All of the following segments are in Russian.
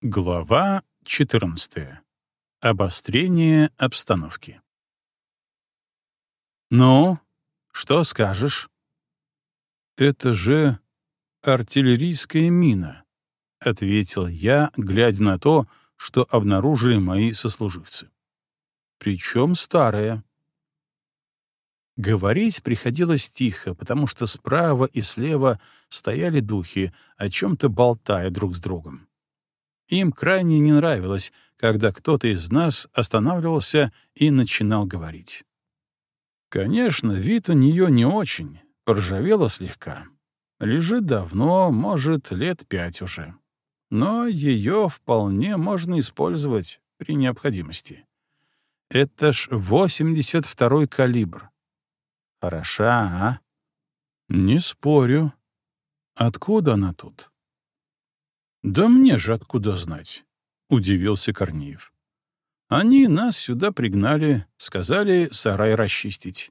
Глава 14. Обострение обстановки. «Ну, что скажешь?» «Это же артиллерийская мина», — ответил я, глядя на то, что обнаружили мои сослуживцы. «Причем старая». Говорить приходилось тихо, потому что справа и слева стояли духи, о чем-то болтая друг с другом. Им крайне не нравилось, когда кто-то из нас останавливался и начинал говорить. Конечно, вид у нее не очень, поржавела слегка. Лежит давно, может, лет пять уже. Но ее вполне можно использовать при необходимости. Это ж 82-й калибр. Хороша, а? Не спорю. Откуда она тут? «Да мне же откуда знать?» — удивился Корнеев. «Они нас сюда пригнали, сказали сарай расчистить.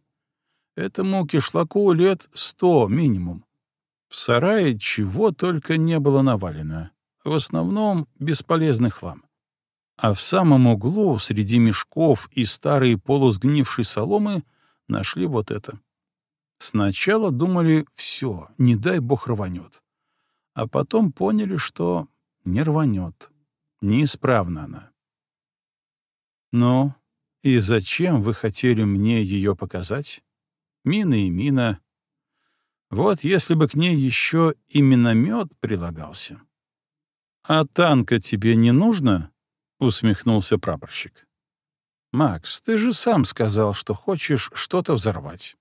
Этому кишлаку лет сто минимум. В сарае чего только не было навалено. В основном бесполезный хлам. А в самом углу, среди мешков и старой полусгнившей соломы, нашли вот это. Сначала думали, все, не дай бог рванет а потом поняли, что не рванет. Неисправна она. «Ну, и зачем вы хотели мне ее показать? Мина и мина. Вот если бы к ней еще и миномет прилагался». «А танка тебе не нужно?» — усмехнулся прапорщик. «Макс, ты же сам сказал, что хочешь что-то взорвать.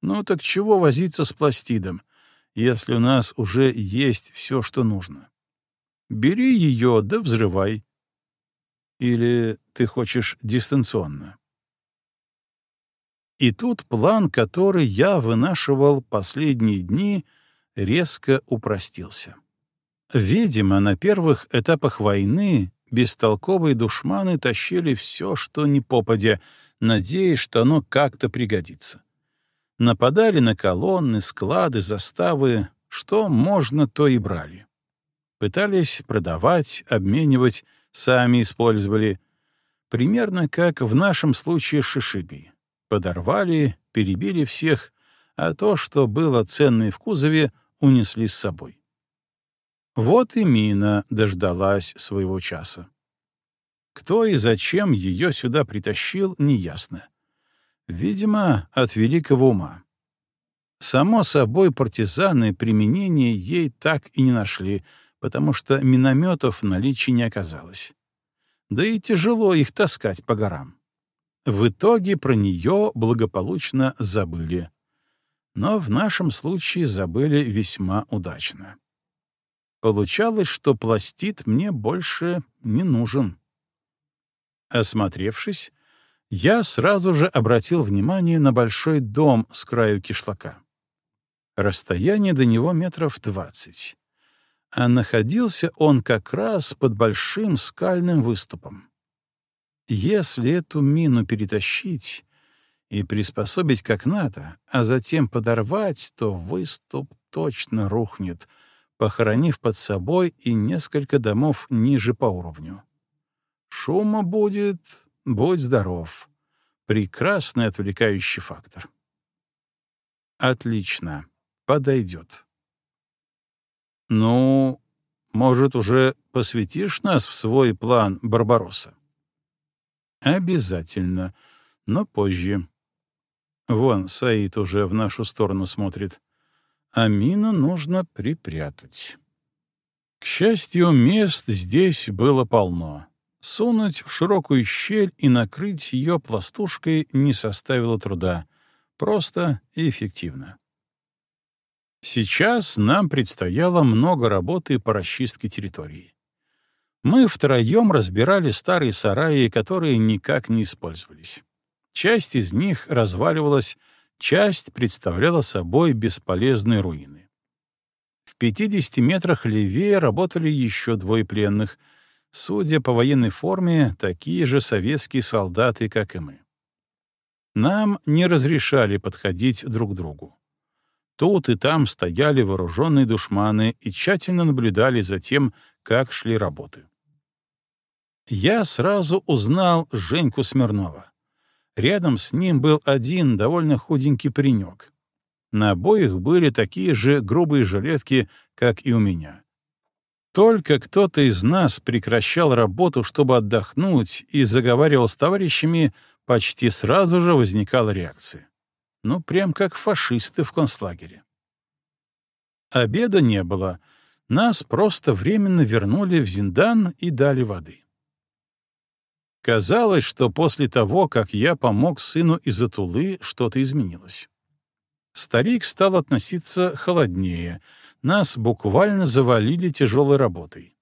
Ну так чего возиться с пластидом? Если у нас уже есть все, что нужно. Бери ее да взрывай. Или ты хочешь дистанционно? И тут план, который я вынашивал последние дни, резко упростился. Видимо, на первых этапах войны бестолковые душманы тащили все, что не попадя, надеясь, что оно как-то пригодится нападали на колонны, склады, заставы, что можно, то и брали. Пытались продавать, обменивать, сами использовали. Примерно как в нашем случае с шишигой. Подорвали, перебили всех, а то, что было ценное в кузове, унесли с собой. Вот и мина дождалась своего часа. Кто и зачем ее сюда притащил, неясно. Видимо, от великого ума. Само собой, партизаны применения ей так и не нашли, потому что минометов в наличии не оказалось. Да и тяжело их таскать по горам. В итоге про нее благополучно забыли. Но в нашем случае забыли весьма удачно. Получалось, что пластит мне больше не нужен. Осмотревшись, я сразу же обратил внимание на большой дом с краю кишлака. Расстояние до него метров двадцать. А находился он как раз под большим скальным выступом. Если эту мину перетащить и приспособить как надо, а затем подорвать, то выступ точно рухнет, похоронив под собой и несколько домов ниже по уровню. Шума будет Будь здоров. Прекрасный отвлекающий фактор. Отлично. Подойдет. Ну, может, уже посвятишь нас в свой план Барбаросса? Обязательно, но позже. Вон, Саид уже в нашу сторону смотрит. Амина нужно припрятать. К счастью, мест здесь было полно. Сунуть в широкую щель и накрыть ее пластушкой не составило труда. Просто и эффективно. Сейчас нам предстояло много работы по расчистке территории. Мы втроем разбирали старые сараи, которые никак не использовались. Часть из них разваливалась, часть представляла собой бесполезные руины. В 50 метрах левее работали еще двое пленных — Судя по военной форме, такие же советские солдаты, как и мы. Нам не разрешали подходить друг к другу. Тут и там стояли вооруженные душманы и тщательно наблюдали за тем, как шли работы. Я сразу узнал Женьку Смирнова. Рядом с ним был один довольно худенький паренек. На обоих были такие же грубые жилетки, как и у меня. Только кто-то из нас прекращал работу, чтобы отдохнуть, и заговаривал с товарищами, почти сразу же возникала реакция. Ну, прям как фашисты в концлагере. Обеда не было. Нас просто временно вернули в Зиндан и дали воды. Казалось, что после того, как я помог сыну из Атулы, что-то изменилось. Старик стал относиться холоднее, нас буквально завалили тяжелой работой.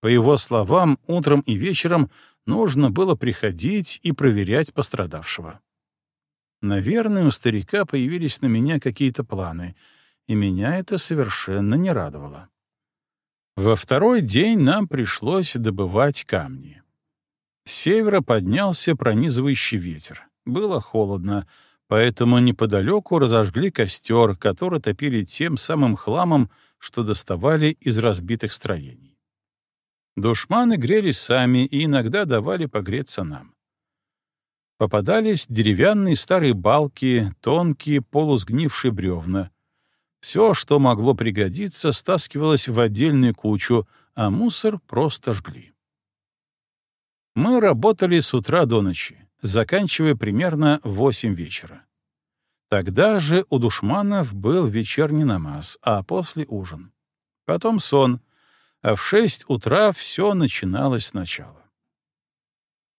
По его словам, утром и вечером нужно было приходить и проверять пострадавшего. Наверное, у старика появились на меня какие-то планы, и меня это совершенно не радовало. Во второй день нам пришлось добывать камни. С севера поднялся пронизывающий ветер. Было холодно, поэтому неподалеку разожгли костер, который топили тем самым хламом, что доставали из разбитых строений. Душманы грелись сами и иногда давали погреться нам. Попадались деревянные старые балки, тонкие полусгнившие бревна. Все, что могло пригодиться, стаскивалось в отдельную кучу, а мусор просто жгли. Мы работали с утра до ночи заканчивая примерно в восемь вечера. Тогда же у душманов был вечерний намаз, а после — ужин. Потом сон, а в шесть утра все начиналось сначала.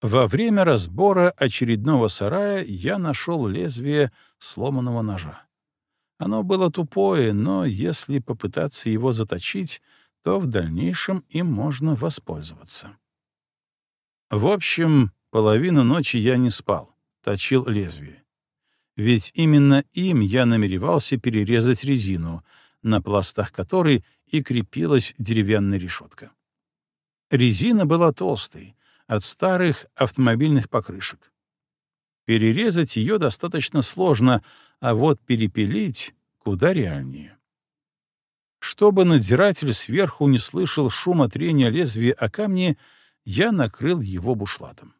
Во время разбора очередного сарая я нашел лезвие сломанного ножа. Оно было тупое, но если попытаться его заточить, то в дальнейшем им можно воспользоваться. В общем, Половину ночи я не спал, точил лезвие. Ведь именно им я намеревался перерезать резину, на пластах которой и крепилась деревянная решетка. Резина была толстой, от старых автомобильных покрышек. Перерезать ее достаточно сложно, а вот перепилить куда реальнее. Чтобы надзиратель сверху не слышал шума трения лезвия о камни, я накрыл его бушлатом.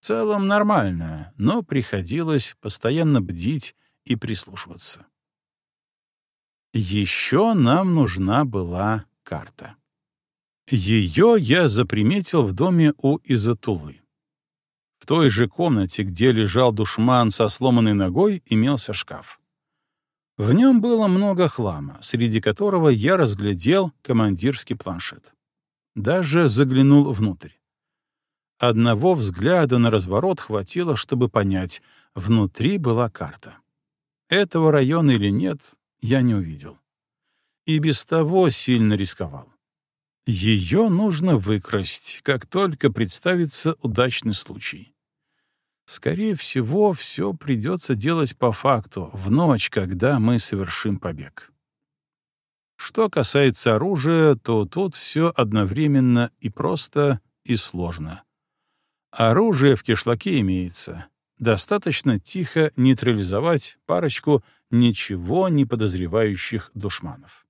В целом нормально, но приходилось постоянно бдить и прислушиваться. Еще нам нужна была карта. Ее я заприметил в доме у Изатулы. В той же комнате, где лежал душман со сломанной ногой, имелся шкаф. В нем было много хлама, среди которого я разглядел командирский планшет. Даже заглянул внутрь. Одного взгляда на разворот хватило, чтобы понять, внутри была карта. Этого района или нет, я не увидел. И без того сильно рисковал. Ее нужно выкрасть, как только представится удачный случай. Скорее всего, все придется делать по факту, в ночь, когда мы совершим побег. Что касается оружия, то тут все одновременно и просто, и сложно. Оружие в кишлаке имеется. Достаточно тихо нейтрализовать парочку ничего не подозревающих душманов.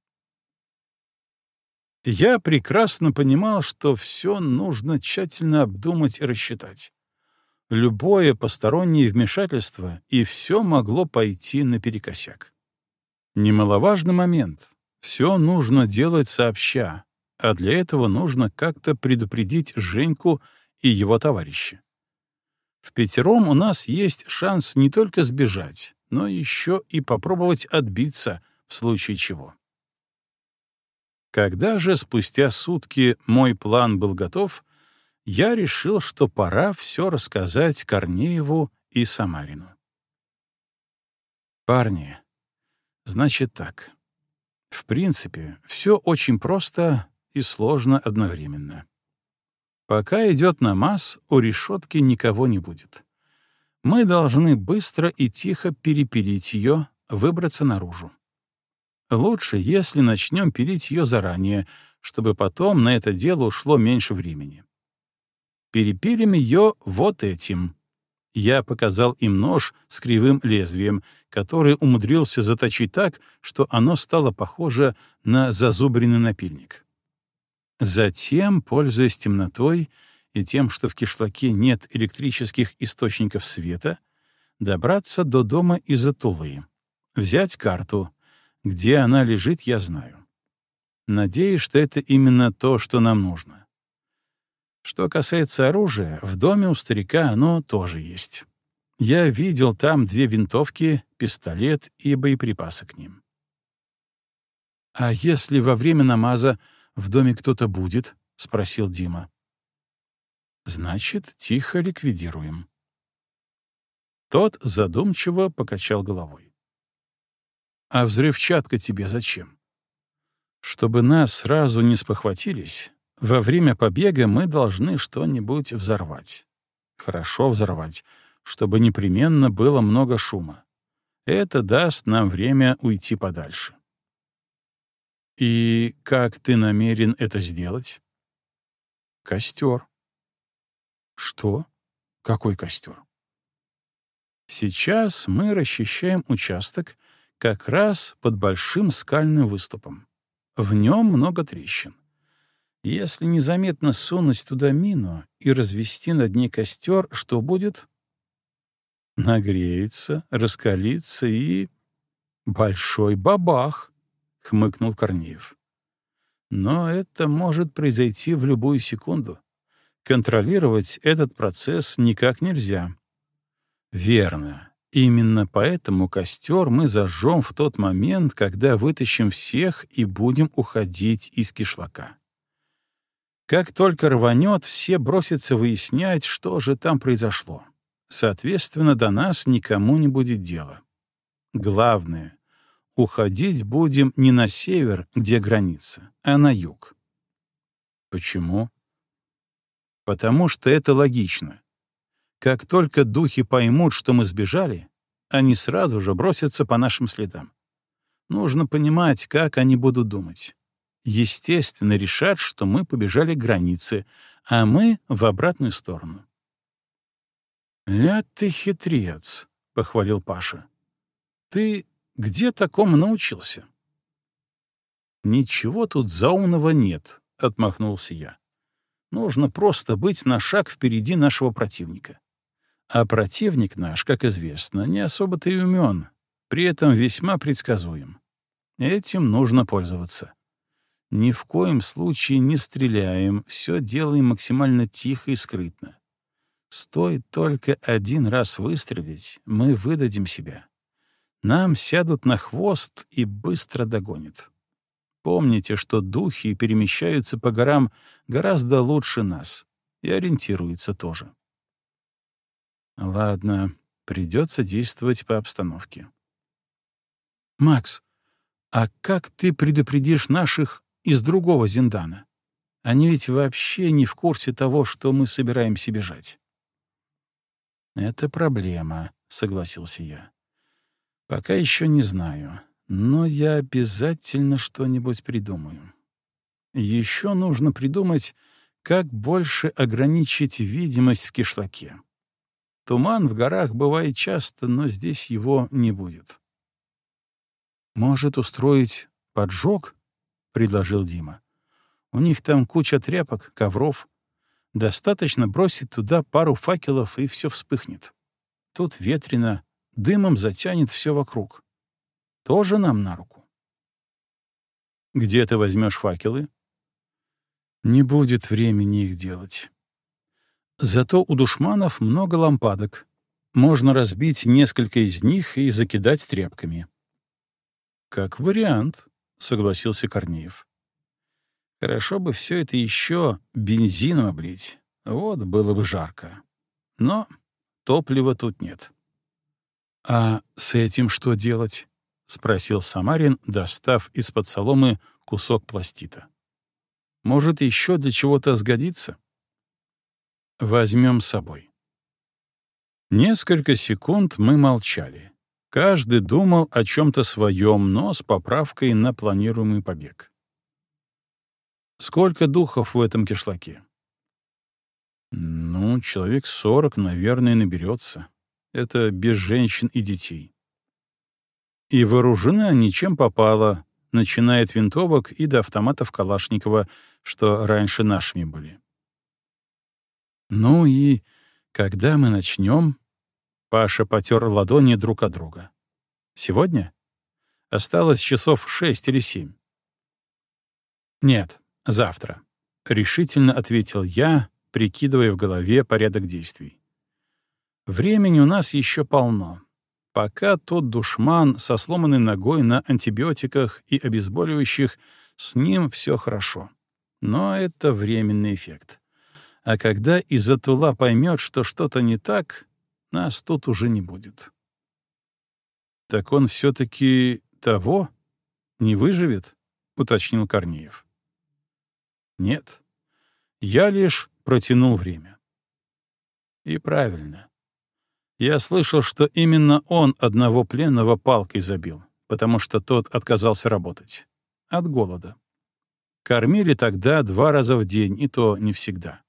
Я прекрасно понимал, что все нужно тщательно обдумать и рассчитать. Любое постороннее вмешательство, и все могло пойти наперекосяк. Немаловажный момент. Все нужно делать сообща, а для этого нужно как-то предупредить Женьку и его товарищи. В пятером у нас есть шанс не только сбежать, но еще и попробовать отбиться в случае чего. Когда же спустя сутки мой план был готов, я решил, что пора все рассказать Корнееву и Самарину. Парни, значит так. В принципе, все очень просто и сложно одновременно. Пока идет намаз, у решетки никого не будет. Мы должны быстро и тихо перепилить ее, выбраться наружу. Лучше, если начнем пилить ее заранее, чтобы потом на это дело ушло меньше времени. Перепилим ее вот этим. Я показал им нож с кривым лезвием, который умудрился заточить так, что оно стало похоже на зазубренный напильник. Затем, пользуясь темнотой и тем, что в кишлаке нет электрических источников света, добраться до дома из Атулы, взять карту. Где она лежит, я знаю. Надеюсь, что это именно то, что нам нужно. Что касается оружия, в доме у старика оно тоже есть. Я видел там две винтовки, пистолет и боеприпасы к ним. «А если во время намаза в доме кто-то будет?» — спросил Дима. «Значит, тихо ликвидируем». Тот задумчиво покачал головой. «А взрывчатка тебе зачем?» «Чтобы нас сразу не спохватились, во время побега мы должны что-нибудь взорвать. Хорошо взорвать, чтобы непременно было много шума. Это даст нам время уйти подальше. И как ты намерен это сделать? Костер. Что? Какой костер? Сейчас мы расчищаем участок как раз под большим скальным выступом. В нем много трещин. Если незаметно сунуть туда мину и развести на дне костер, что будет? Нагреется, раскалится и... Большой бабах, — хмыкнул Корнеев. Но это может произойти в любую секунду. Контролировать этот процесс никак нельзя. Верно. Именно поэтому костер мы зажжем в тот момент, когда вытащим всех и будем уходить из кишлака. Как только рванет, все бросятся выяснять, что же там произошло. Соответственно, до нас никому не будет дела. Главное — уходить будем не на север, где граница, а на юг. Почему? Потому что это логично. Как только духи поймут, что мы сбежали, они сразу же бросятся по нашим следам. Нужно понимать, как они будут думать естественно, решат, что мы побежали к границе, а мы — в обратную сторону. «Ля ты хитрец», — похвалил Паша. «Ты где такому научился?» «Ничего тут заумного нет», — отмахнулся я. «Нужно просто быть на шаг впереди нашего противника. А противник наш, как известно, не особо-то и умен, при этом весьма предсказуем. Этим нужно пользоваться. Ни в коем случае не стреляем, все делаем максимально тихо и скрытно. Стоит только один раз выстрелить, мы выдадим себя. Нам сядут на хвост и быстро догонят. Помните, что духи перемещаются по горам гораздо лучше нас и ориентируются тоже. Ладно, придется действовать по обстановке. «Макс, а как ты предупредишь наших из другого Зиндана. Они ведь вообще не в курсе того, что мы собираемся бежать. «Это проблема», — согласился я. «Пока еще не знаю, но я обязательно что-нибудь придумаю. Еще нужно придумать, как больше ограничить видимость в кишлаке. Туман в горах бывает часто, но здесь его не будет. Может устроить поджог — предложил Дима. «У них там куча тряпок, ковров. Достаточно бросить туда пару факелов, и все вспыхнет. Тут ветрено, дымом затянет все вокруг. Тоже нам на руку». «Где ты возьмешь факелы?» «Не будет времени их делать. Зато у душманов много лампадок. Можно разбить несколько из них и закидать тряпками». «Как вариант», — согласился Корнеев. «Хорошо бы все это еще бензином облить. Вот было бы жарко. Но топлива тут нет». «А с этим что делать?» — спросил Самарин, достав из-под соломы кусок пластита. «Может, еще для чего-то сгодится?» «Возьмем с собой». Несколько секунд мы молчали. Каждый думал о чем-то своем, но с поправкой на планируемый побег. Сколько духов в этом кишлаке? Ну, человек сорок, наверное, наберется. Это без женщин и детей. И вооружены они чем попало, начиная от винтовок и до автоматов Калашникова, что раньше нашими были. Ну и когда мы начнем? Паша потер ладони друг от друга. Сегодня? Осталось часов шесть или семь. Нет, завтра, — решительно ответил я, прикидывая в голове порядок действий. Времени у нас еще полно. Пока тот душман со сломанной ногой на антибиотиках и обезболивающих, с ним все хорошо. Но это временный эффект. А когда из-за тула поймет, что что-то не так, нас тут уже не будет. Так он все-таки того не выживет, уточнил Корнеев. Нет, я лишь протянул время. И правильно. Я слышал, что именно он одного пленного палкой забил, потому что тот отказался работать. От голода. Кормили тогда два раза в день, и то не всегда.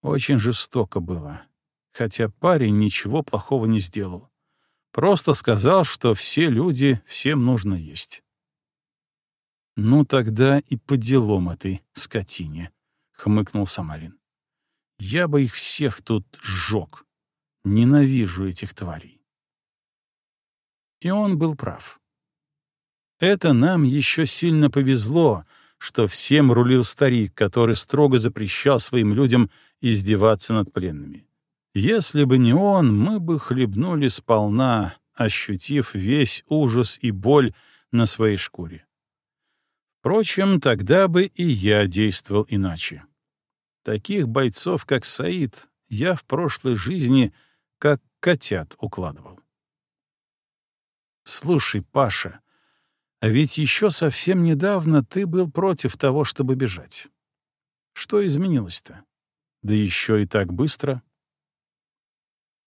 Очень жестоко было. Хотя парень ничего плохого не сделал. Просто сказал, что все люди, всем нужно есть. «Ну тогда и по делам этой скотине», — хмыкнул Самарин. «Я бы их всех тут сжег. Ненавижу этих тварей». И он был прав. Это нам еще сильно повезло, что всем рулил старик, который строго запрещал своим людям издеваться над пленными. Если бы не он, мы бы хлебнули сполна, ощутив весь ужас и боль на своей шкуре. Впрочем, тогда бы и я действовал иначе. Таких бойцов, как Саид, я в прошлой жизни как котят укладывал. «Слушай, Паша», а ведь еще совсем недавно ты был против того, чтобы бежать. Что изменилось-то? Да еще и так быстро.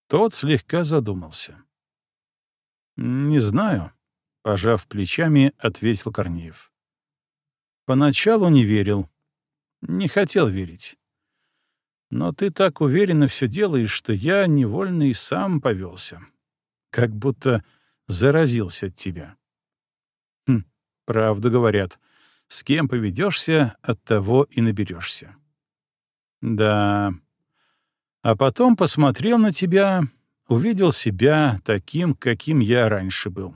Тот слегка задумался. «Не знаю», — пожав плечами, ответил Корнеев. «Поначалу не верил. Не хотел верить. Но ты так уверенно все делаешь, что я невольно и сам повелся. Как будто заразился от тебя. Правду говорят. С кем поведешься, от того и наберешься. Да. А потом посмотрел на тебя, увидел себя таким, каким я раньше был.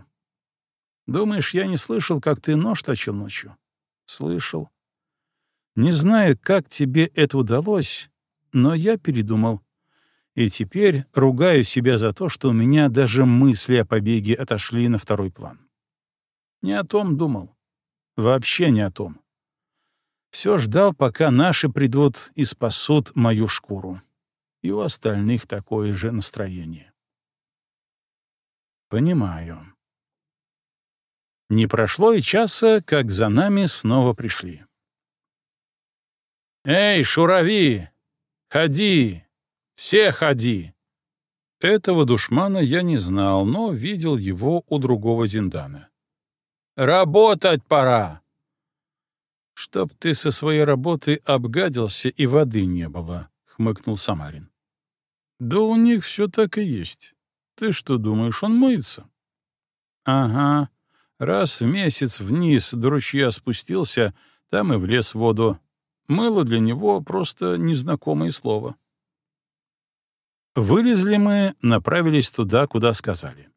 Думаешь, я не слышал, как ты нож точил ночью? Слышал. Не знаю, как тебе это удалось, но я передумал. И теперь ругаю себя за то, что у меня даже мысли о побеге отошли на второй план. Не о том думал. Вообще не о том. Все ждал, пока наши придут и спасут мою шкуру. И у остальных такое же настроение. Понимаю. Не прошло и часа, как за нами снова пришли. «Эй, шурави! Ходи! Все ходи!» Этого душмана я не знал, но видел его у другого зиндана. Работать пора!» «Чтоб ты со своей работы обгадился и воды не было», — хмыкнул Самарин. «Да у них все так и есть. Ты что думаешь, он моется?» «Ага. Раз в месяц вниз до ручья спустился, там и влез в воду. Мыло для него просто незнакомое слово». Вылезли мы, направились туда, куда сказали.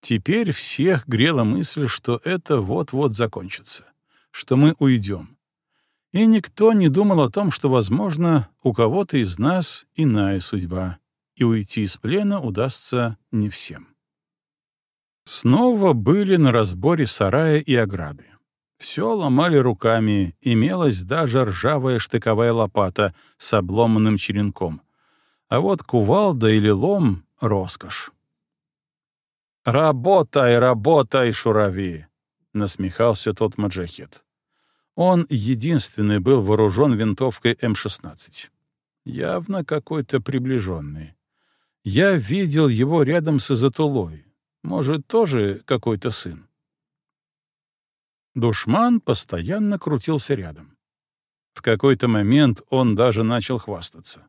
Теперь всех грела мысль, что это вот-вот закончится, что мы уйдем. И никто не думал о том, что, возможно, у кого-то из нас иная судьба, и уйти из плена удастся не всем. Снова были на разборе сарая и ограды. Все ломали руками, имелась даже ржавая штыковая лопата с обломанным черенком. А вот кувалда или лом — роскошь. «Работай, работай, шурави!» — насмехался тот маджахет. Он единственный был вооружен винтовкой М-16. Явно какой-то приближенный. Я видел его рядом с Изатулой. Может, тоже какой-то сын. Душман постоянно крутился рядом. В какой-то момент он даже начал хвастаться.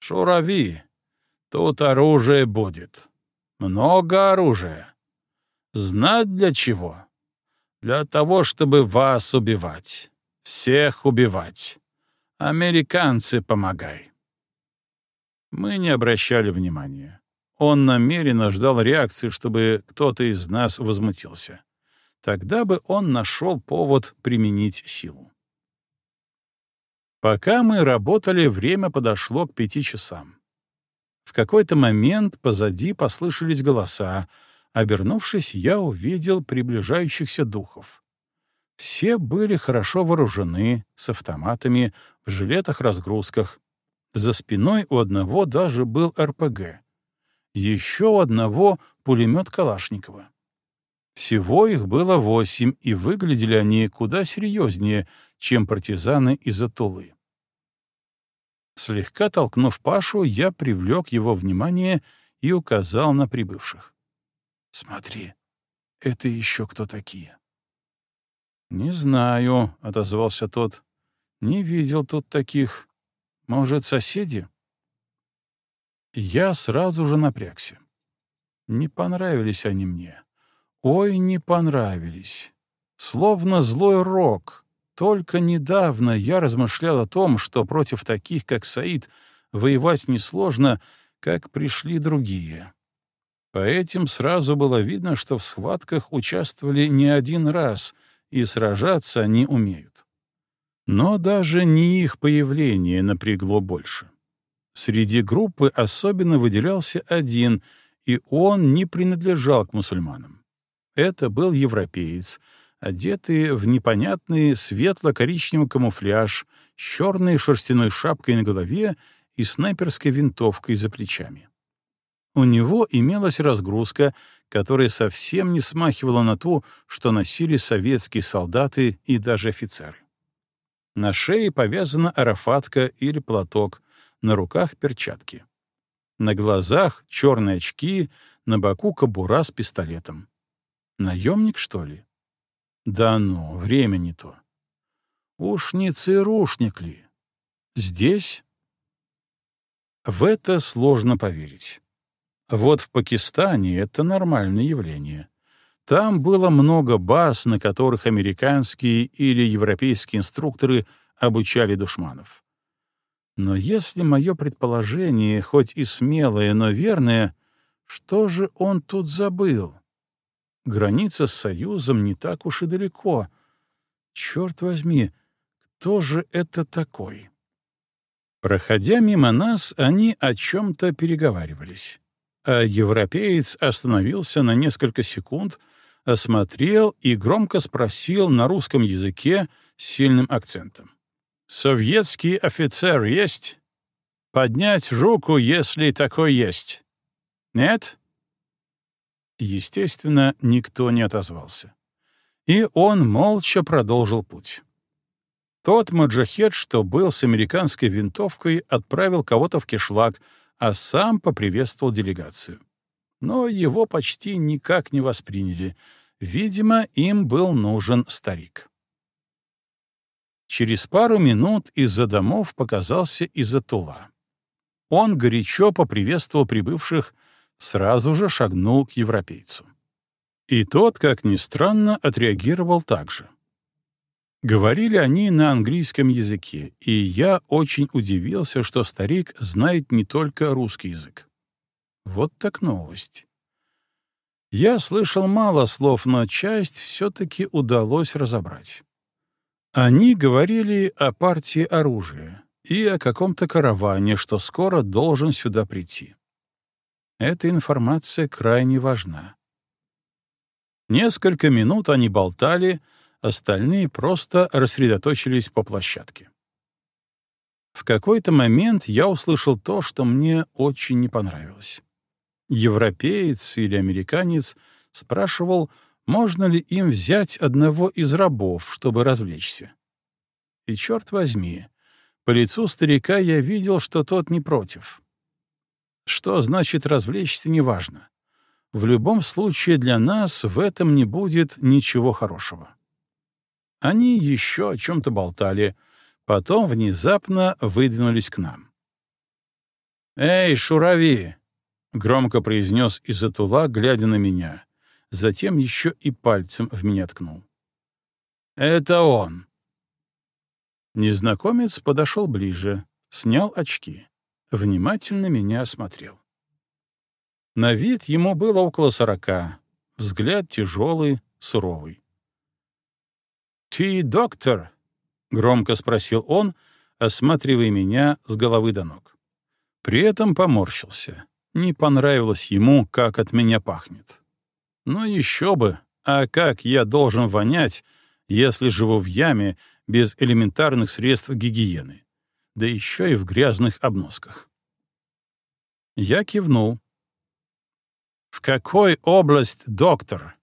«Шурави, тут оружие будет. Много оружия. Знать для чего? Для того, чтобы вас убивать. Всех убивать. Американцы, помогай. Мы не обращали внимания. Он намеренно ждал реакции, чтобы кто-то из нас возмутился. Тогда бы он нашел повод применить силу. Пока мы работали, время подошло к пяти часам. В какой-то момент позади послышались голоса. Обернувшись, я увидел приближающихся духов. Все были хорошо вооружены, с автоматами, в жилетах-разгрузках. За спиной у одного даже был РПГ. Еще у одного — пулемет Калашникова. Всего их было восемь, и выглядели они куда серьезнее, чем партизаны из Атулы. Слегка толкнув Пашу, я привлек его внимание и указал на прибывших. «Смотри, это еще кто такие?» «Не знаю», — отозвался тот. «Не видел тут таких. Может, соседи?» Я сразу же напрягся. Не понравились они мне. Ой, не понравились. Словно злой рок. Только недавно я размышлял о том, что против таких, как Саид, воевать несложно, как пришли другие. По этим сразу было видно, что в схватках участвовали не один раз — и сражаться они умеют. Но даже не их появление напрягло больше. Среди группы особенно выделялся один, и он не принадлежал к мусульманам. Это был европеец, одетый в непонятный светло-коричневый камуфляж, с черной шерстяной шапкой на голове и снайперской винтовкой за плечами. У него имелась разгрузка, которая совсем не смахивала на ту, что носили советские солдаты и даже офицеры. На шее повязана арафатка или платок, на руках перчатки. На глазах черные очки, на боку кобура с пистолетом. Наемник, что ли? Да ну, время не то. Уж не ЦРУшник ли? Здесь? В это сложно поверить. Вот в Пакистане это нормальное явление. Там было много баз, на которых американские или европейские инструкторы обучали душманов. Но если мое предположение, хоть и смелое, но верное, что же он тут забыл? Граница с Союзом не так уж и далеко. Черт возьми, кто же это такой? Проходя мимо нас, они о чем-то переговаривались а европеец остановился на несколько секунд, осмотрел и громко спросил на русском языке с сильным акцентом. «Советский офицер есть? Поднять руку, если такой есть. Нет?» Естественно, никто не отозвался. И он молча продолжил путь. Тот маджахет, что был с американской винтовкой, отправил кого-то в кишлак — а сам поприветствовал делегацию. Но его почти никак не восприняли. Видимо, им был нужен старик. Через пару минут из-за домов показался Изатула. Он горячо поприветствовал прибывших, сразу же шагнул к европейцу. И тот, как ни странно, отреагировал так же. Говорили они на английском языке, и я очень удивился, что старик знает не только русский язык. Вот так новость. Я слышал мало слов, но часть все-таки удалось разобрать. Они говорили о партии оружия и о каком-то караване, что скоро должен сюда прийти. Эта информация крайне важна. Несколько минут они болтали — остальные просто рассредоточились по площадке. В какой-то момент я услышал то, что мне очень не понравилось. Европеец или американец спрашивал, можно ли им взять одного из рабов, чтобы развлечься. И черт возьми, по лицу старика я видел, что тот не против. Что значит развлечься, неважно. В любом случае для нас в этом не будет ничего хорошего. Они еще о чем-то болтали, потом внезапно выдвинулись к нам. «Эй, шурави!» — громко произнес Изатула, глядя на меня. Затем еще и пальцем в меня ткнул. «Это он!» Незнакомец подошел ближе, снял очки, внимательно меня осмотрел. На вид ему было около сорока, взгляд тяжелый, суровый. «Ты доктор?» — громко спросил он, осматривая меня с головы до ног. При этом поморщился. Не понравилось ему, как от меня пахнет. Ну еще бы, а как я должен вонять, если живу в яме без элементарных средств гигиены, да еще и в грязных обносках? Я кивнул. «В какой область, доктор?»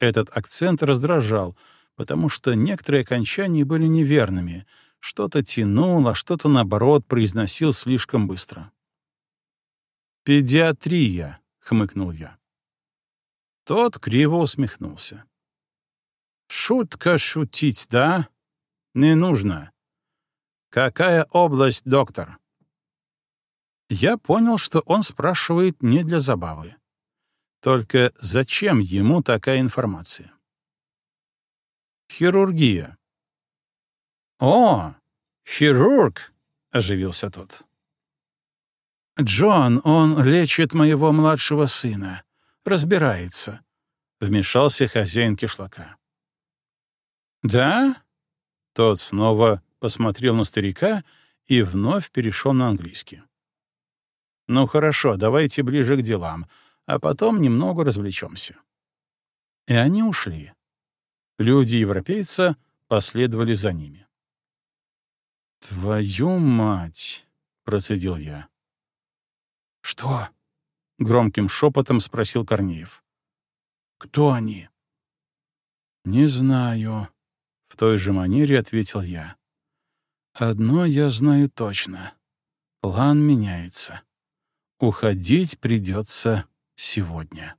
Этот акцент раздражал, потому что некоторые окончания были неверными, что-то тянул, а что-то, наоборот, произносил слишком быстро. «Педиатрия», — хмыкнул я. Тот криво усмехнулся. «Шутка шутить, да? Не нужно. Какая область, доктор?» Я понял, что он спрашивает не для забавы. Только зачем ему такая информация? Хирургия. «О, хирург!» — оживился тот. «Джон, он лечит моего младшего сына разбирается», — вмешался хозяин кишлака. «Да?» — тот снова посмотрел на старика и вновь перешел на английский. «Ну хорошо, давайте ближе к делам, а потом немного развлечемся». И они ушли. Люди-европейца последовали за ними. «Твою мать!» — процедил я. «Что?» — громким шепотом спросил Корнеев. «Кто они?» «Не знаю», — в той же манере ответил я. «Одно я знаю точно. План меняется. Уходить придется сегодня».